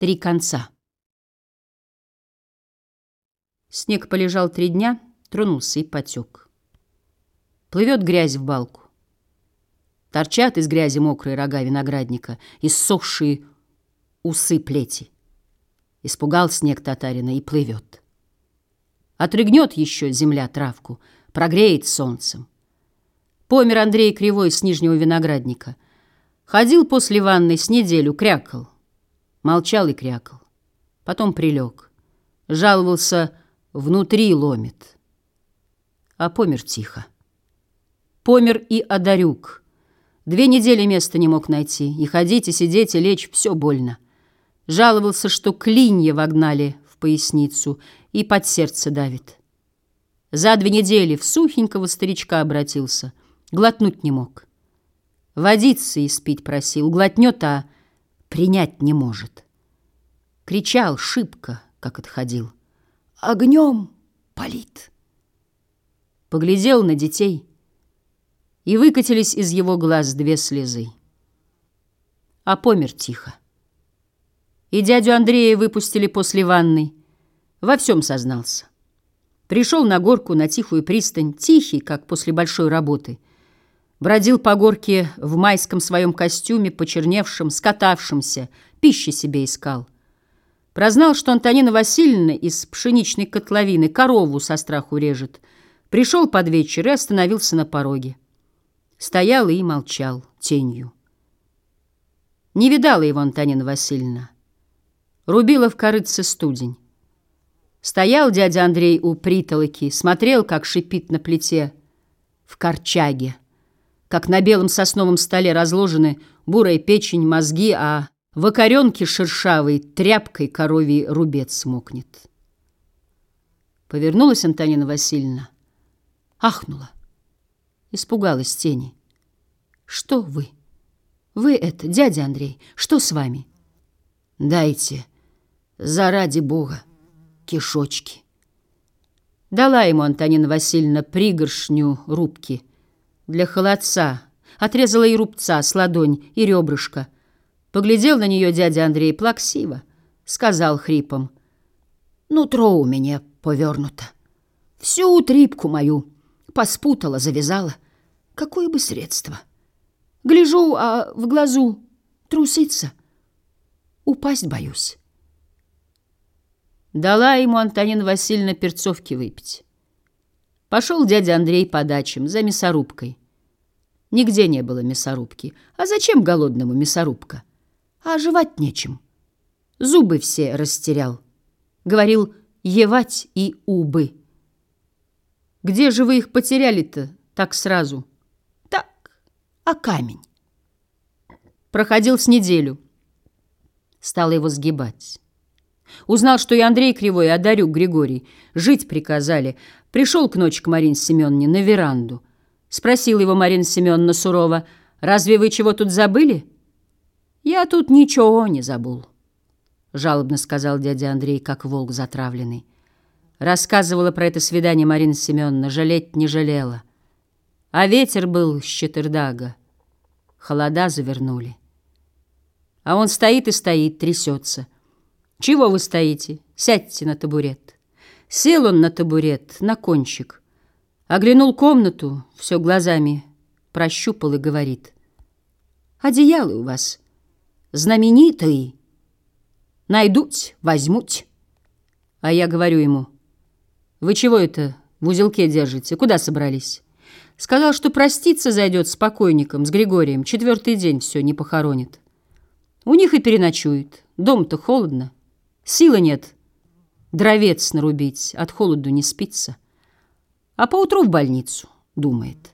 Три конца. Снег полежал три дня, тронулся и потек. Плывет грязь в балку. Торчат из грязи мокрые рога виноградника, иссохшие усы плети. Испугал снег татарина и плывет. Отрыгнет еще земля травку, прогреет солнцем. Помер Андрей Кривой с нижнего виноградника. Ходил после ванной с неделю, крякал. Молчал и крякал. Потом прилег. Жаловался, внутри ломит. А помер тихо. Помер и Одарюк. Две недели места не мог найти. И ходить, и сидеть, и лечь — все больно. Жаловался, что клинья вогнали в поясницу и под сердце давит. За две недели в сухенького старичка обратился. Глотнуть не мог. Водиться и спить просил. Глотнет, а принять не может. Кричал шибко, как отходил. Огнем палит. Поглядел на детей, и выкатились из его глаз две слезы. А помер тихо. И дядю Андрея выпустили после ванны. Во всем сознался. Пришел на горку, на тихую пристань, тихий, как после большой работы — Бродил по горке в майском своем костюме, почерневшем, скатавшемся, пищи себе искал. Прознал, что Антонина Васильевна из пшеничной котловины корову со страху режет. Пришел под вечер и остановился на пороге. Стоял и молчал тенью. Не видала его Антонина Васильевна. Рубила в корыце студень. Стоял дядя Андрей у притолоки, смотрел, как шипит на плите в корчаге как на белом сосновом столе разложены бурая печень, мозги, а в окоренке шершавой тряпкой коровий рубец смокнет. Повернулась Антонина Васильевна, ахнула, испугалась тени. «Что вы? Вы это, дядя Андрей, что с вами?» «Дайте, заради Бога, кишочки». Дала ему Антонина Васильевна пригоршню рубки – для холодца. Отрезала и рубца с ладонь, и ребрышко. Поглядел на нее дядя Андрей плаксиво. Сказал хрипом. Нутро у меня повернуто. Всю трипку мою поспутала, завязала. Какое бы средство? Гляжу, а в глазу трусится. Упасть боюсь. Дала ему Антонина Васильевна перцовки выпить. Пошел дядя Андрей по дачам за мясорубкой. Нигде не было мясорубки. А зачем голодному мясорубка? А жевать нечем. Зубы все растерял. Говорил «евать» и «убы». Где же вы их потеряли-то так сразу? Так, а камень? Проходил с неделю. Стал его сгибать. Узнал, что и Андрей Кривой, и Одарюк Григорий жить приказали. Пришел к ночи к Марине Семеновне на веранду. Спросил его Марина Семеновна сурово, «Разве вы чего тут забыли?» «Я тут ничего не забыл», — жалобно сказал дядя Андрей, как волк затравленный. Рассказывала про это свидание Марина Семеновна, жалеть не жалела. А ветер был с Четырдага. Холода завернули. А он стоит и стоит, трясется — чего вы стоите? Сядьте на табурет. Сел он на табурет, на кончик. Оглянул комнату, все глазами прощупал и говорит. Одеялы у вас знаменитые. Найдуть, возьмуть. А я говорю ему, вы чего это в узелке держите? Куда собрались? Сказал, что проститься зайдет с покойником, с Григорием. Четвертый день все не похоронит. У них и переночует. Дом-то холодно. Силы нет дровец нарубить, от холоду не спится. А поутру в больницу, думает.